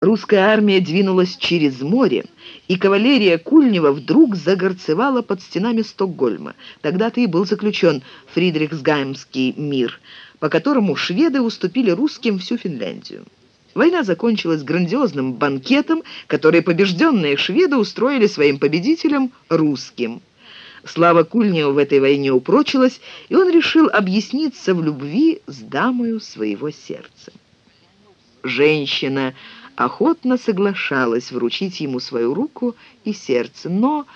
Русская армия двинулась через море, и кавалерия Кульнева вдруг загорцевала под стенами Стокгольма. Тогда-то и был заключен Фридрихсгаймский мир, по которому шведы уступили русским всю Финляндию. Война закончилась грандиозным банкетом, который побежденные шведы устроили своим победителям русским. Слава Кульнева в этой войне упрочилась, и он решил объясниться в любви с дамою своего сердца. Женщина охотно соглашалась вручить ему свою руку и сердце, но...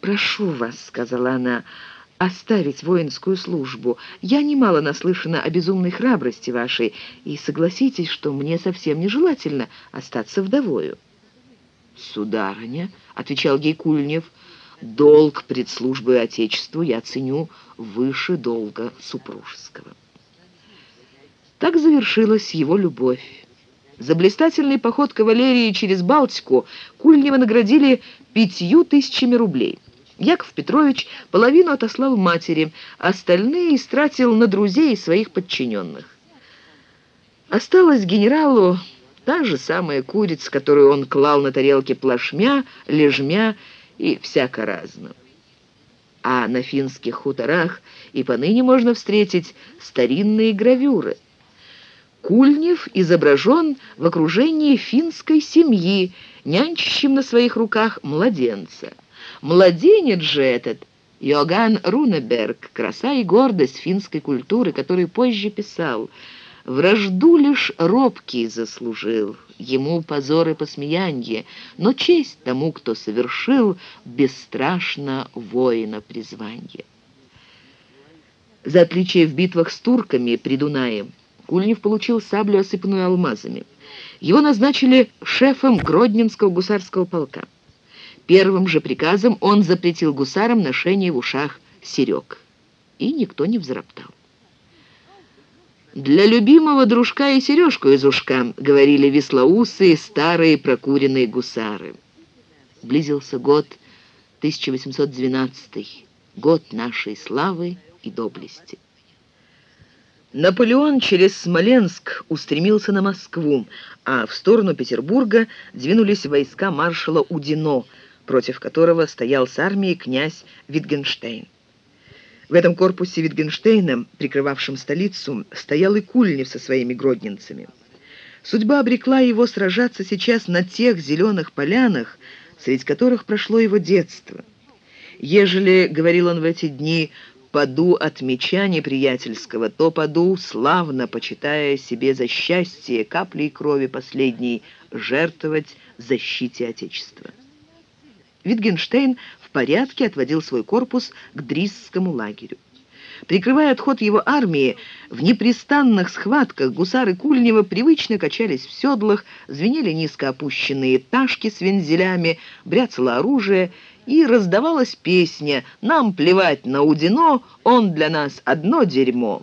«Прошу вас», — сказала она, — «оставить воинскую службу. Я немало наслышана о безумной храбрости вашей, и согласитесь, что мне совсем нежелательно остаться вдовою». «Сударыня», — отвечал ей Кульнев, — «долг пред службой Отечеству я ценю выше долга супружеского». Так завершилась его любовь. За блистательный поход кавалерии через Балтику Кульнева наградили пятью тысячами рублей. Яков Петрович половину отослал матери, остальные истратил на друзей и своих подчиненных. Осталась генералу та же самая курица, которую он клал на тарелке плашмя, лежмя и всяко разно. А на финских хуторах и поныне можно встретить старинные гравюры. Кульнев изображен в окружении финской семьи, нянчащим на своих руках младенца. Младенец же этот Йоган Рунеберг, краса и гордость финской культуры, который позже писал «Вражду лишь робкий заслужил, ему позор и посмеяние, но честь тому, кто совершил бесстрашно воина призвание». За отличие в битвах с турками при Дунае Кульнев получил саблю, осыпанную алмазами. Его назначили шефом Гродненского гусарского полка. Первым же приказом он запретил гусарам ношение в ушах серег. И никто не взроптал. «Для любимого дружка и сережку из ушка», — говорили веслоусы, старые прокуренные гусары. Близился год 1812 год нашей славы и доблести. Наполеон через Смоленск устремился на Москву, а в сторону Петербурга двинулись войска маршала Удино, против которого стоял с армией князь Витгенштейн. В этом корпусе Витгенштейна, прикрывавшем столицу, стоял и Кульнев со своими гродненцами. Судьба обрекла его сражаться сейчас на тех зеленых полянах, среди которых прошло его детство. Ежели, говорил он в эти дни, паду от меча неприятельского, то паду, славно почитая себе за счастье каплей крови последней жертвовать защите Отечества. Витгенштейн в порядке отводил свой корпус к Дрисскому лагерю. Прикрывая отход его армии, в непрестанных схватках гусары Кульнева привычно качались в седлах, звенели низко опущенные ташки с вензелями, бряцало оружие, и раздавалась песня «Нам плевать на Удино, он для нас одно дерьмо».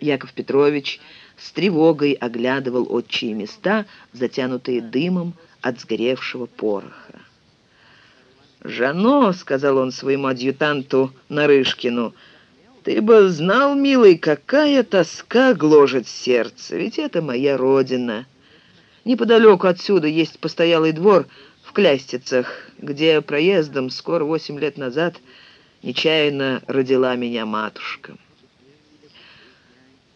Яков Петрович с тревогой оглядывал отчие места, затянутые дымом от сгоревшего пороха. «Жано», — сказал он своему адъютанту Нарышкину, — «ты бы знал, милый, какая тоска гложет сердце, ведь это моя родина. Неподалеку отсюда есть постоялый двор — Клястицах, где проездом скоро восемь лет назад нечаянно родила меня матушка.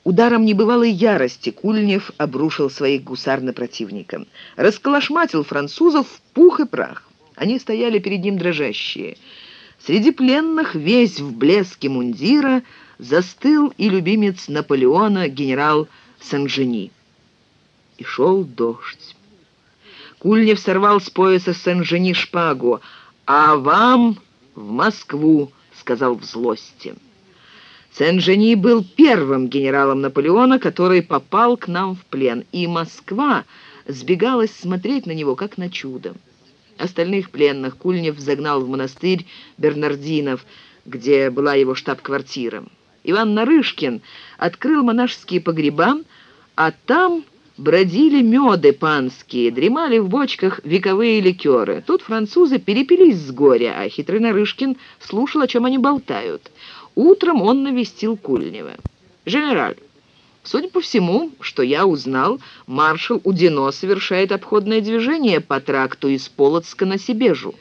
Ударом небывалой ярости Кульнев обрушил своих гусар на противника. Расколошматил французов в пух и прах. Они стояли перед ним дрожащие. Среди пленных, весь в блеске мундира, застыл и любимец Наполеона генерал Сен-Жени. И шел дождь. Кульнев сорвал с пояса Сен-Жени шпагу. «А вам в Москву», — сказал в злости. Сен-Жени был первым генералом Наполеона, который попал к нам в плен, и Москва сбегалась смотреть на него, как на чудо. Остальных пленных Кульнев загнал в монастырь Бернардинов, где была его штаб-квартира. Иван Нарышкин открыл монашеские погреба, а там бродили меды панские, дремали в бочках вековые ликеры. Тут французы перепились с горя, а хитрый Нарышкин слушал, о чем они болтают. Утром он навестил Кульнева. «Женераль, Судя по всему, что я узнал, маршал Удино совершает обходное движение по тракту из Полоцка на Сибежу.